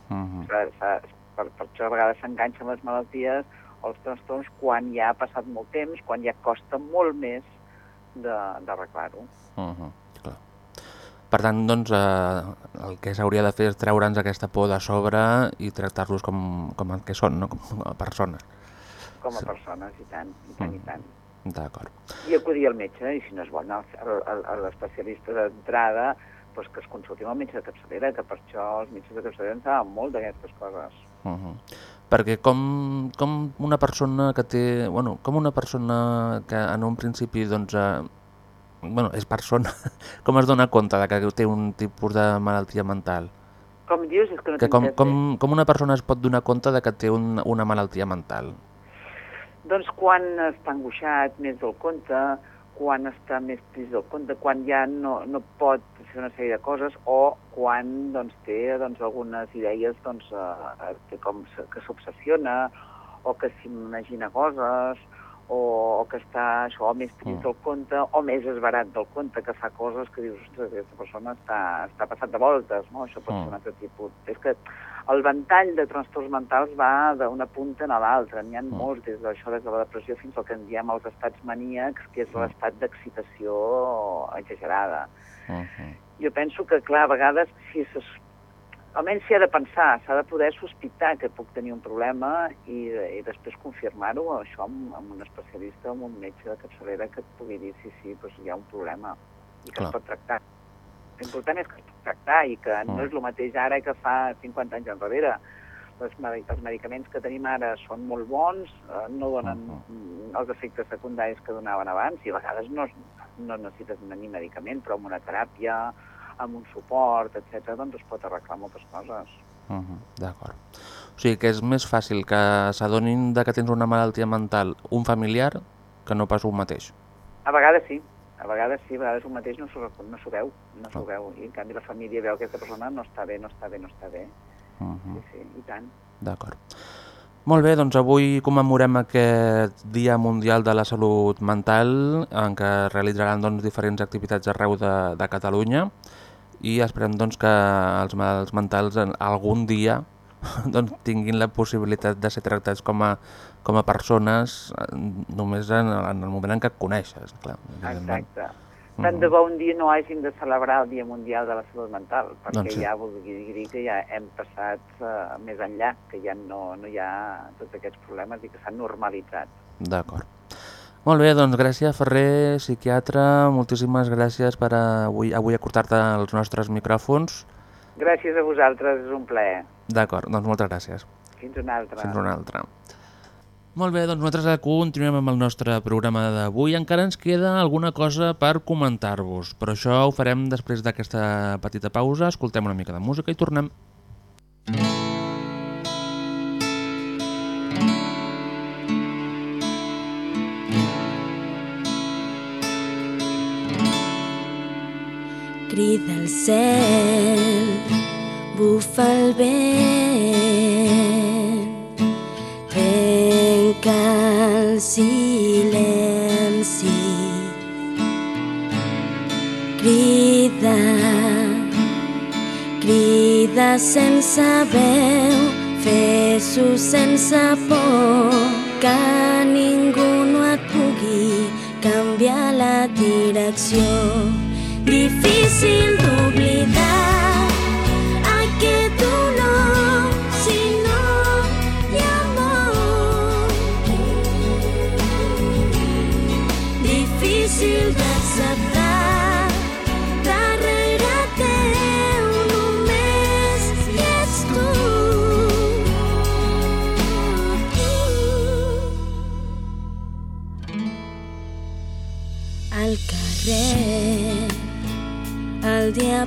-huh. S'ha- s'ha- per, per això a vegades s'enganxen les malalties o els trastorns quan ja ha passat molt temps, quan ja costa molt més de- d'arreglar-ho. Uh -huh. Per tant, doncs, eh, el que s'hauria de fer és treure'ns aquesta por de sobre i tractar-los com, com el que són, no? com a persones. Com a persones, i tant, i tant, i Mm. tant. D'acord. I acudir al metge, i si no és bon, l'especialista d'entrada, doncs que es consulti amb el metge de capçalera, que per això els metges de capçalera en saben molt d'aquestes coses. Uh -huh. Perquè com, com una persona que té... Bueno, com una persona que en un principi, doncs... Eh, bueno, és persona, com es dona compte de que té un tipus de malaltia mental? Com dius, és que no Que com, com, com una persona es pot donar compte de que té un, una malaltia mental? Doncs quan està angoixat més del compte, quan està més trist del compte, quan ja no, no pot fer una sèrie de coses o quan doncs, té doncs, algunes idees doncs, eh, que, com, que s'obsessiona o que s'imagina coses o, o que està això més trist Mm. del compte o més esbarat del compte, que fa coses que dius, ostres, aquesta persona està, està passat de voltes, no? Això pot Mm. ser un altre tipus. És que el ventall de trastorns mentals va d'una punta a l'altra. N'hi ha Mm. molts, des d'això, des de la depressió fins al que en diem els estats maníacs, que és Mm. l'estat d'excitació exagerada. Uh -huh. Jo penso que, clar, a vegades, si. Almenys s'hi ha de pensar, s'ha de poder sospitar que puc tenir un problema i, i després confirmar-ho, això, amb, amb un especialista, amb un metge de capçalera que et pugui dir sí, sí, doncs hi ha un problema i que Clar. es pot tractar. L'important és que es pot tractar i que Mm. no és el mateix ara que fa 50 anys enrere. Les, els medicaments que tenim ara són molt bons, eh, no donen mm, els efectes secundaris que donaven abans i a vegades no, no necessites ni medicament, però amb una teràpia, amb un suport, etc., doncs es pot arreglar moltes coses. Uh -huh. D'acord. O sigui que és més fàcil que s'adonin de que tens una malaltia mental un familiar que no pas un mateix. A vegades sí, a vegades sí, a vegades un mateix no s'ho no veu, no s'ho Ah. veu, i en canvi la família veu que aquesta persona no està bé, no està bé, no està bé, Uh -huh. sí, sí, i tant. D'acord. Molt bé, doncs avui commemorem aquest Dia Mundial de la Salut Mental en què realitzaran doncs, diferents activitats arreu de, de Catalunya i esperem doncs, que els malalts mentals en algun dia doncs, tinguin la possibilitat de ser tractats com a, com a persones eh, només en, en el moment en què et coneixes. Clar. Exacte. tant de bo un dia no hàgim de celebrar el Dia Mundial de la Salut Mental, perquè Doncs sí. ja voldria dir que ja hem passat uh, més enllà, que ja no, no hi ha tots aquests problemes i que s'han normalitzat. D'acord. Molt bé, doncs Gràcia Ferrer, psiquiatre, moltíssimes gràcies per avui, avui acostar-te als nostres micròfons. Gràcies a vosaltres, és un plaer. D'acord, doncs moltes gràcies. Fins una altra. Fins una altra. Molt bé, doncs nosaltres continuem amb el nostre programa d'avui. Encara ens queda alguna cosa per comentar-vos, però això ho farem després d'aquesta petita pausa. Escoltem una mica de música i tornem. Crida el cel, bufa el vent, trenca el silenci. Crida, crida sense veu, fes-ho sense por, que ningú no et pugui canviar la direcció. piscina.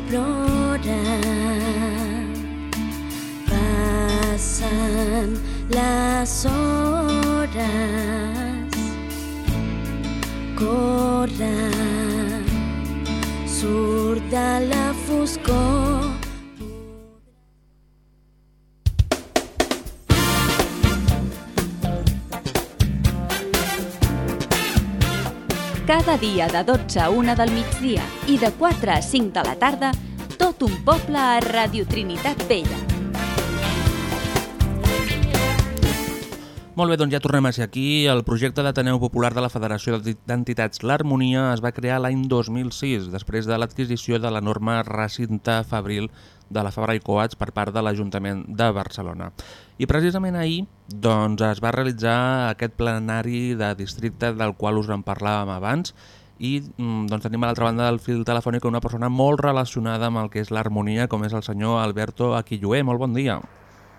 El dia plora passen les hores corre surt de la foscor Cada dia de 12 a 1 del migdia i de 4 a 5 de la tarda, tot un poble a Radio Trinitat Vella. Molt bé, doncs ja tornem a ser aquí. El projecte d'Ateneu Popular de la Federació d'Entitats L'Harmonia es va crear l'any 2006, després de l'adquisició de la norma recinte fabril de la Fabra i Coats per part de l'Ajuntament de Barcelona. I precisament ahir doncs, es va realitzar aquest plenari de districte del qual us en parlàvem abans i mm, doncs, tenim a l'altra banda del fil telefònic una persona molt relacionada amb el que és l'harmonia, com és el senyor Alberto Aquilloé. Molt bon dia.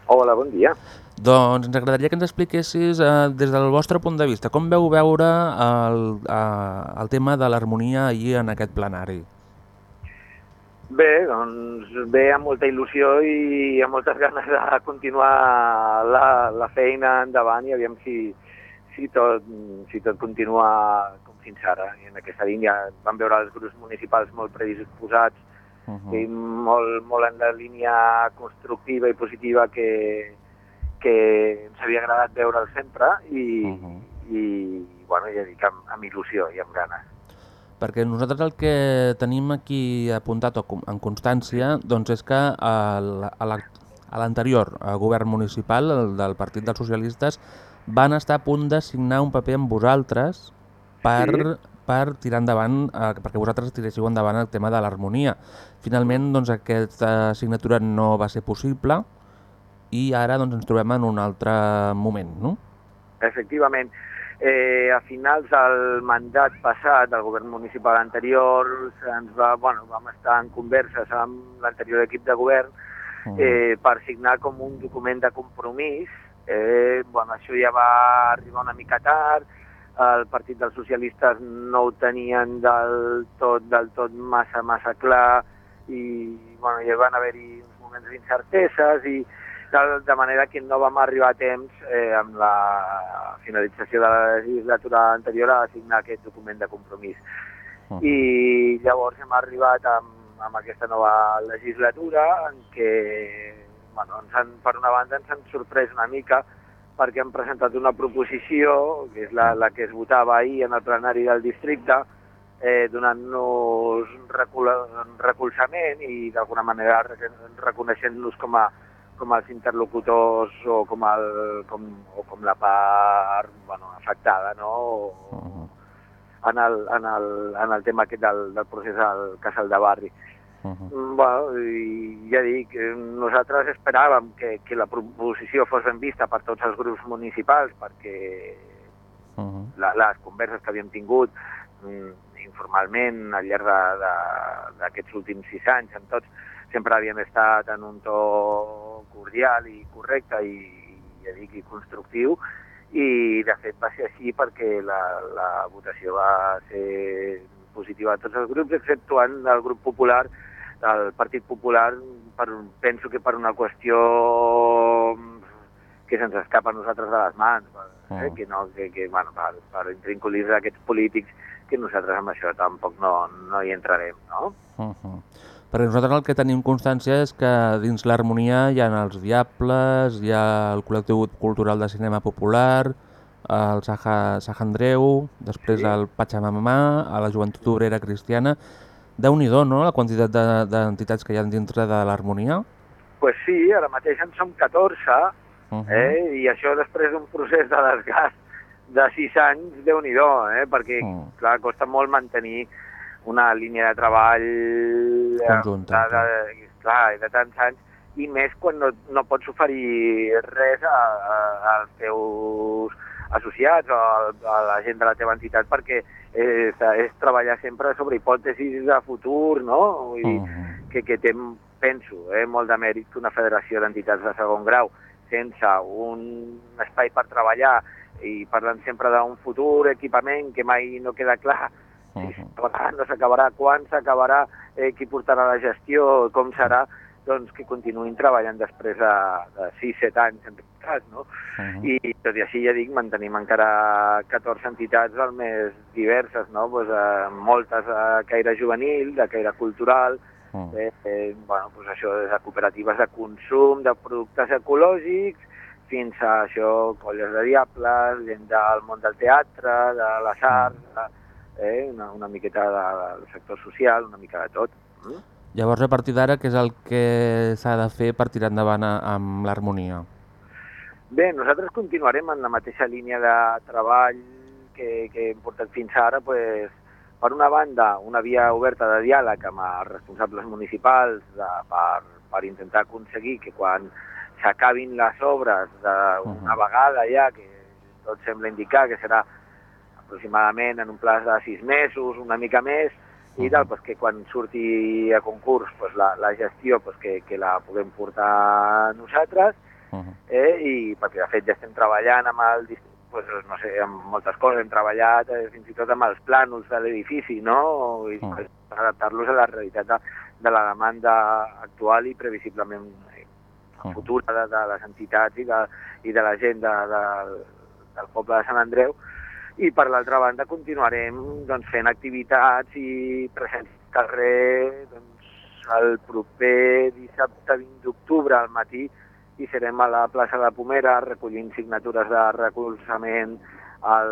Hola, bon dia. Doncs ens agradaria que ens expliquessis eh, des del vostre punt de vista com veu veure el, eh, el tema de l'harmonia ahir en aquest plenari. Bé, doncs bé, amb molta il·lusió i amb moltes ganes de continuar la, la feina endavant i aviam si, si, tot, si tot continua com fins ara. I en aquesta línia vam veure els grups municipals molt predisposats Uh -huh. i molt, molt en la línia constructiva i positiva que, que ens havia agradat veure'l sempre i, uh -huh. i bueno, ja dic, amb, amb il·lusió i amb ganes. Perquè nosaltres el que tenim aquí apuntat en constància doncs és que a l'anterior eh, govern municipal, el del Partit dels Socialistes, van estar a punt de signar un paper amb vosaltres per, Sí. per tirar endavant, eh, perquè vosaltres tiréssiu endavant el tema de l'harmonia. Finalment, doncs, aquesta signatura no va ser possible i ara doncs, ens trobem en un altre moment, no? Efectivament, eh, a finals del mandat passat del govern municipal anterior ens va, bueno, vam estar en converses amb l'anterior equip de govern eh, per signar com un document de compromís. Eh, bueno, això ja va arribar una mica tard, el Partit dels Socialistes no ho tenien del tot, del tot massa, massa clar i bueno, ja van haver-hi uns moments d'incerteses i de, de manera que no vam arribar a temps eh, amb la finalització de la legislatura anterior a signar aquest document de compromís. I llavors hem arribat amb, amb aquesta nova legislatura en què, bueno, ens han, per una banda, ens han sorprès una mica perquè han presentat una proposició, que és la, la que es votava ahir en el plenari del districte, eh, donant-nos recol recolzament i d'alguna manera re- reconeixent-los com a com els interlocutors o com, el, com, o com la part bueno, afectada, no? O, en el, en el, en el tema aquest del, del procés al casal de barri. Uh -huh. Mm, Bueno, i ja dic, eh, nosaltres esperàvem que, que la proposició fos ben vista per tots els grups municipals perquè Uh -huh. la, les converses que havíem tingut mm, informalment al llarg d'aquests últims sis anys amb tots sempre havíem estat en un to cordial i correcte i, ja dic, i constructiu i de fet va ser així perquè la, la votació va ser positiva a tots els grups exceptuant el grup popular el Partit Popular per, penso que per una qüestió que se'ns escapa a nosaltres de les mans, eh? Mm. que, no, que, que bueno, per, per intrinculir d'aquests polítics que nosaltres amb això tampoc no, no hi entrarem, no? Uh -huh. Perquè nosaltres el que tenim constància és que dins l'harmonia hi ha els Diables, hi ha el col·lectiu cultural de cinema popular, el Saja, Saja Andreu, després Sí. el Pachamamà, a la Joventut Obrera Cristiana. déu nhi no?, la quantitat de- d'entitats que hi ha dintre de l'harmonia. pues sí, ara mateix en som 14, Uh -huh. eh? i això després d'un procés de desgast de 6 anys, déu nhi eh? perquè, Mm. clar, costa molt mantenir una línia de treball eh, Conjunta, de, de, clar, de tants anys, i més quan no, no pots oferir res a, a, als teus associats o a, a la gent de la teva entitat perquè és, és treballar sempre sobre hipòtesis de futur, no? Vull dir, Uh -huh. que, que té, penso, eh, molt de mèrit que una federació d'entitats de segon grau, sense un espai per treballar i parlant sempre d'un futur equipament que mai no queda clar Uh -huh. s'acabarà, no s'acabarà, quan s'acabarà, eh, qui portarà la gestió, com serà, doncs que continuïn treballant després de, de 6-7 anys, en tot cas, no? Uh -huh. I tot i així, ja dic, mantenim encara 14 entitats el més diverses, no? Pues, eh, moltes de caire juvenil, de caire cultural, Uh -huh. eh, eh, bueno, pues això, des de cooperatives de consum de productes ecològics fins a això, colles de diables, gent del món del teatre, de les arts, de, eh, una, una miqueta de, del sector social, una mica de tot. Mm? Llavors, a partir d'ara, què és el que s'ha de fer per tirar endavant a- amb l'harmonia? Bé, nosaltres continuarem en la mateixa línia de treball que, que hem portat fins ara, pues, per una banda, una via oberta de diàleg amb els responsables municipals de, per, per intentar aconseguir que quan s'acabin les obres d'una Mhm. vegada ja, que tot sembla indicar que serà aproximadament en un plaç de sis mesos, una mica més, i tal, pues, que quan surti a concurs pues, la, la gestió pues, que, que la puguem portar nosaltres, Uh -huh. eh? i perquè de fet ja estem treballant amb el pues, no sé, amb moltes coses, hem treballat eh, fins i tot amb els plànols de l'edifici, no? I Mm. per adaptar-los a la realitat de, de la demanda actual i previsiblement eh, Mm. futura de, de les entitats i de, i de la gent de, de, del poble de Sant Andreu. I per l'altra banda continuarem doncs, fent activitats i presents al carrer doncs, el proper dissabte 20 d'octubre al matí i serem a la plaça de Pomera recollint signatures de recolzament al,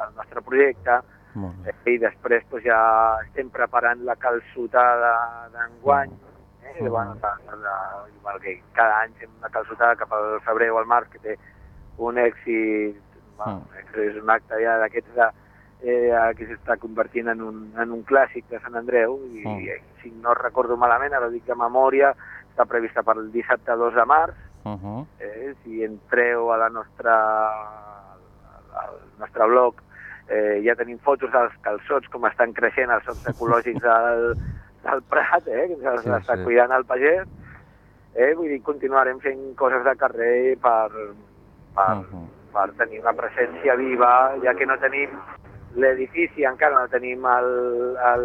al nostre projecte Molt bé. i després doncs, ja estem preparant la calçotada d'enguany eh? Mhm. bueno, de, que cada any fem una calçotada cap al febrer o al març que té un èxit bueno, és un acte ja d'aquests de, eh, que s'està convertint en un, en un clàssic de Sant Andreu i, Mm. i si no recordo malament, ara dic de memòria està prevista per el dissabte 2 de març Uh -huh. eh, si entreu a la nostra, al nostre blog eh, ja tenim fotos dels calçots com estan creixent els sots ecològics del, del Prat, eh, que ens Sí, està sí. cuidant el pagès. Eh, vull dir, continuarem fent coses de carrer per, per, Uh -huh. Per tenir una presència viva, ja que no tenim l'edifici, encara no tenim el, el,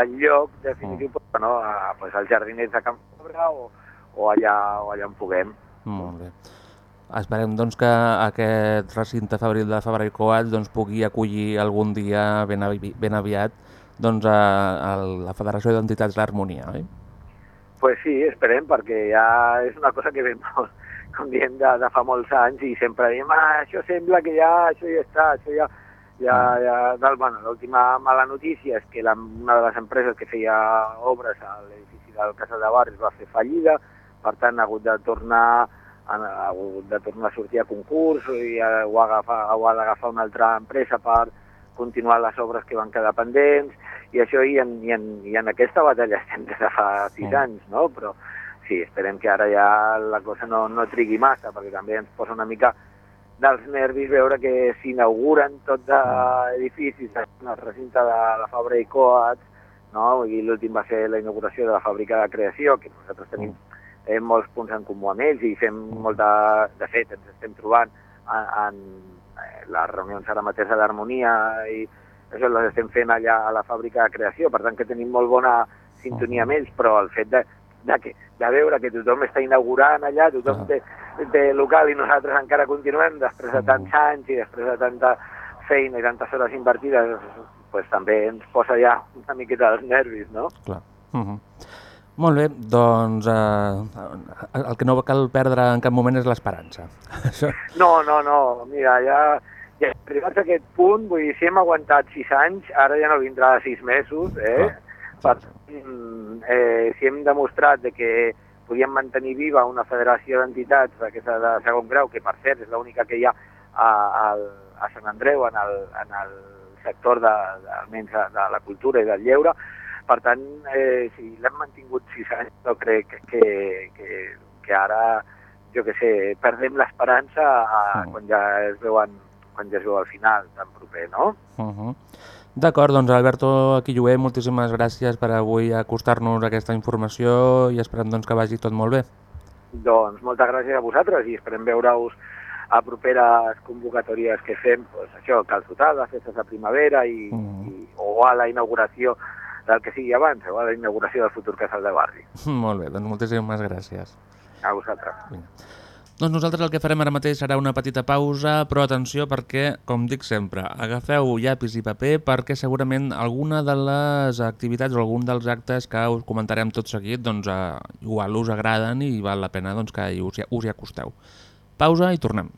el lloc definitiu, Mm. però no, a, pues, als jardinets de Camp Fabra o, o, allà, o allà on puguem. Molt bé. Esperem doncs, que aquest recinte fabril de Fabra i Coats doncs, pugui acollir algun dia ben, avi ben aviat doncs, a, a la Federació d'Entitats l'Harmonia. Oi? pues sí, esperem, perquè ja és una cosa que ve molt, com diem, de, de fa molts anys i sempre diem, ah, això sembla que ja, això ja està, això ja... ja, ja del, bueno, L'última mala notícia és que la, una de les empreses que feia obres a l'edifici del Casal de Barris va fer fallida, per tant ha hagut de tornar ha hagut de tornar a sortir a concurs i ho, ha agafar, ho ha d'agafar una altra empresa per, continuar les obres que van quedar pendents, i això i en, i en, i en aquesta batalla estem des de fa sis Mm. anys, no? Però sí, esperem que ara ja la cosa no, no trigui massa, perquè també ens posa una mica dels nervis veure que s'inauguren tots d'edificis en el recinte de la Fabra i Coats, no? i l'últim va ser la inauguració de la fàbrica de creació, que nosaltres tenim eh, molts punts en comú amb ells i fem molta... De fet, ens estem trobant en, en eh, les reunions ara mateix a l'Harmonia i això les estem fent allà a la fàbrica de creació, per tant que tenim molt bona sintonia amb ells, però el fet de, de, que, de veure que tothom està inaugurant allà, tothom té, té local i nosaltres encara continuem després de tants anys i després de tanta feina i tantes hores invertides, pues, també ens posa ja una miqueta dels nervis, no? Clar. Uh -huh. Molt bé, doncs eh, el que no cal perdre en cap moment és l'esperança. No, no, no, mira, ja, ja arribats a aquest punt, vull dir, si hem aguantat sis anys, ara ja no vindrà sis mesos, eh? Per, eh, si hem demostrat de que podíem mantenir viva una federació d'entitats aquesta de segon grau, que per cert és l'única que hi ha a, a, a Sant Andreu en el, en el sector de, de, almenys de, de la cultura i del lleure, per tant, eh, si l'hem mantingut sis anys, no crec que, que, que, que ara, jo que sé, perdem l'esperança a- quan ja es veuen quan ja es veu al final, tan proper, no? Uh -huh. D'acord, doncs Alberto Quilloé, moltíssimes gràcies per avui acostar-nos a aquesta informació i esperem doncs, que vagi tot molt bé. Doncs moltes gràcies a vosaltres i esperem veure-us a properes convocatòries que fem, doncs això, calçotades, festes de primavera i, i, o a la inauguració del que sigui abans, o a la inauguració del futur casal de barri. Molt bé, doncs moltíssimes gràcies. A vosaltres. Doncs nosaltres el que farem ara mateix serà una petita pausa, però atenció perquè, com dic sempre, agafeu llapis i paper perquè segurament alguna de les activitats o algun dels actes que us comentarem tot seguit doncs, eh, igual us agraden i val la pena doncs, que us, hi- us hi acosteu. Pausa i tornem.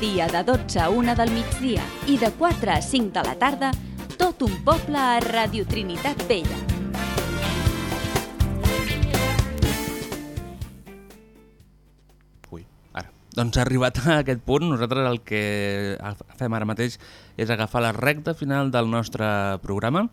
Dia de 12 a 1 del migdia i de 4 a 5 de la tarda, tot un poble a Radio Trinitat Vella. Doncs arribat a aquest punt, nosaltres el que fem ara mateix és agafar la recta final del nostre programa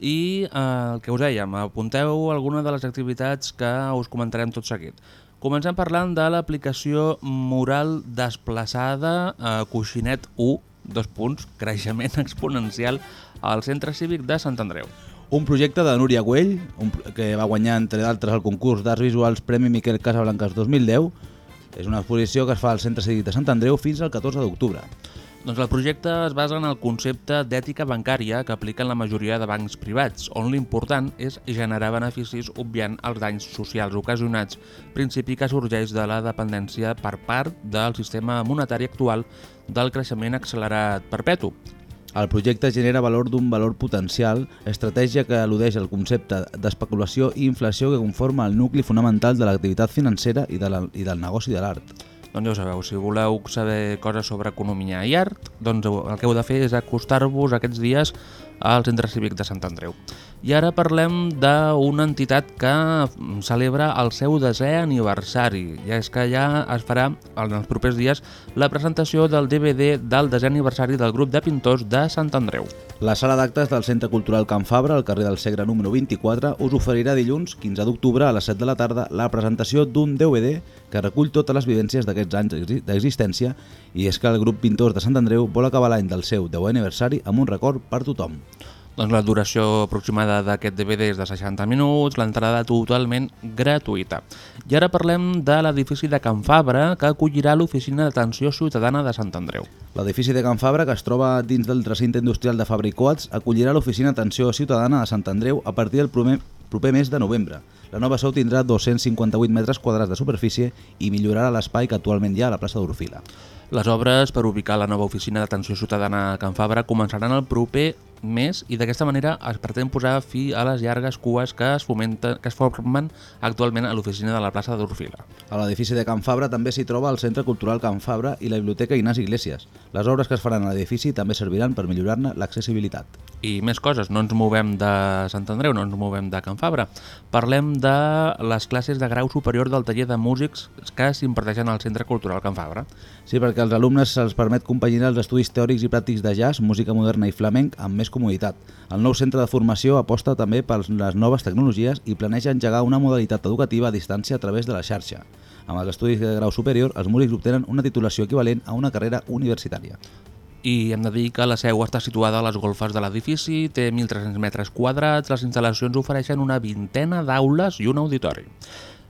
i eh, el que us dèiem, apunteu alguna de les activitats que us comentarem tot seguit. Comencem parlant de l'aplicació moral desplaçada a Coixinet 1, dos punts, creixement exponencial al Centre Cívic de Sant Andreu. Un projecte de Núria Güell, un, que va guanyar, entre d'altres, el concurs d'Arts Visuals Premi Miquel Casablancas 2010. És una exposició que es fa al Centre Cívic de Sant Andreu fins al 14 d'octubre. Doncs el projecte es basa en el concepte d'ètica bancària que apliquen la majoria de bancs privats, on l'important és generar beneficis obviant els danys socials ocasionats, principi que sorgeix de la dependència per part del sistema monetari actual del creixement accelerat perpetu. El projecte genera valor d'un valor potencial, estratègia que al·ludeix al concepte d'especulació i inflació que conforma el nucli fonamental de l'activitat financera i, de la, i del negoci de l'art. Doncs ja ho sabeu, si voleu saber coses sobre economia i art, doncs el que heu de fer és acostar-vos aquests dies al Centre Cívic de Sant Andreu. I ara parlem d'una entitat que celebra el seu desè aniversari. I és que ja es farà en els propers dies la presentació del DVD del desè aniversari del grup de pintors de Sant Andreu. La sala d'actes del Centre Cultural Can Fabra, al carrer del Segre número 24, us oferirà dilluns 15 d'octubre a les 7 de la tarda la presentació d'un DVD que recull totes les vivències d'aquests anys d'exi- d'existència i és que el grup Pintors de Sant Andreu vol acabar l'any del seu 10è aniversari amb un record per tothom. Doncs la duració aproximada d'aquest DVD és de 60 minuts, l'entrada totalment gratuïta. I ara parlem de l'edifici de Can Fabra, que acollirà l'Oficina d'Atenció Ciutadana de Sant Andreu. L'edifici de Can Fabra, que es troba dins del recinte industrial de Fabra i Coats, acollirà l'Oficina d'Atenció Ciutadana de Sant Andreu a partir del proper, proper mes de novembre. La nova seu tindrà 258 metres quadrats de superfície i millorarà l'espai que actualment hi ha a la plaça d'Orfila. Les obres per ubicar la nova oficina d'atenció ciutadana a Can Fabra començaran el proper mes i d'aquesta manera es pretén posar fi a les llargues cues que es, fomenten, que es formen actualment a l'oficina de la plaça d'Orfila. A l'edifici de Can Fabra també s'hi troba el Centre Cultural Can Fabra i la Biblioteca Ignasi Iglesias. Les obres que es faran a l'edifici també serviran per millorar-ne l'accessibilitat. I més coses, no ens movem de Sant Andreu, no ens movem de Can Fabra. Parlem de les classes de grau superior del taller de músics que s'imparteixen al Centre Cultural Can Fabra. Sí, perquè als alumnes se'ls permet compaginar els estudis teòrics i pràctics de jazz, música moderna i flamenc amb més comoditat. El nou centre de formació aposta també per les noves tecnologies i planeja engegar una modalitat educativa a distància a través de la xarxa. Amb els estudis de grau superior, els músics obtenen una titulació equivalent a una carrera universitària. I hem de dir que la seu està situada a les golfes de l'edifici, té 1.300 metres quadrats, les instal·lacions ofereixen una vintena d'aules i un auditori.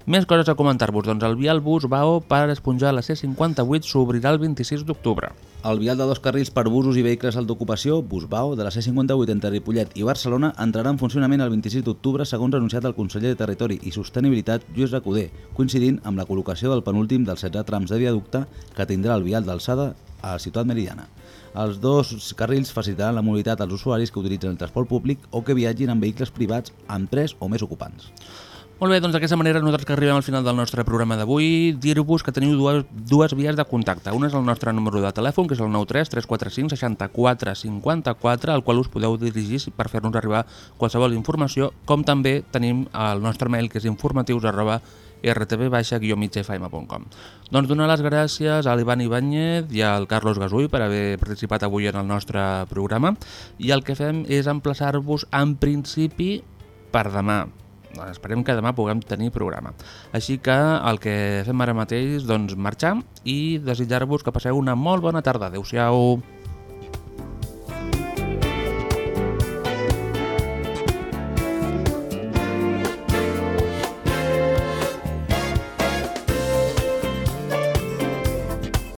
Més coses a comentar-vos, doncs el vial bus Bao per esponjar la C58 s'obrirà el 26 d'octubre. El vial de dos carrils per busos i vehicles d'ocupació, Busbau, de la C58 entre Ripollet i Barcelona, entrarà en funcionament el 26 d'octubre, segons anunciat el conseller de Territori i Sostenibilitat, Lluís Recoder, coincidint amb la col·locació del penúltim dels 16 trams de viaducte que tindrà el vial d'alçada a la ciutat meridiana. Els dos carrils facilitaran la mobilitat als usuaris que utilitzen el transport públic o que viatgin amb vehicles privats amb 3 o més ocupants. Molt bé, doncs d'aquesta manera nosaltres que arribem al final del nostre programa d'avui, dir-vos que teniu dues, dues vies de contacte. Una és el nostre número de telèfon, que és el 93 345 64 54, al qual us podeu dirigir per fer-nos arribar qualsevol informació, com també tenim el nostre mail, que és informatius arroba rtb-migfm.com Doncs donar les gràcies a l'Ivan Ibáñez i al Carlos Gasull per haver participat avui en el nostre programa i el que fem és emplaçar-vos en principi per demà. Doncs esperem que demà puguem tenir programa. Així que el que fem ara mateix, doncs marxar i desitjar-vos que passeu una molt bona tarda. Adéu-siau.